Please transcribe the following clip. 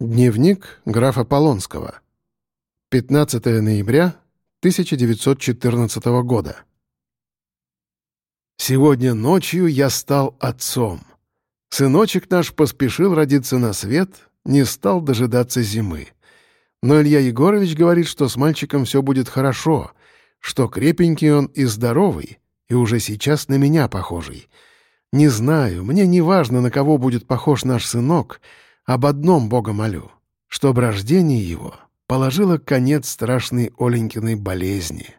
Дневник графа Полонского. 15 ноября 1914 года. Сегодня ночью я стал отцом. Сыночек наш поспешил родиться на свет, не стал дожидаться зимы. Но Илья Егорович говорит, что с мальчиком все будет хорошо, что крепенький он и здоровый, и уже сейчас на меня похожий. Не знаю, мне не важно, на кого будет похож наш сынок — об одном Бога молю, чтоб рождение его положило конец страшной Оленькиной болезни.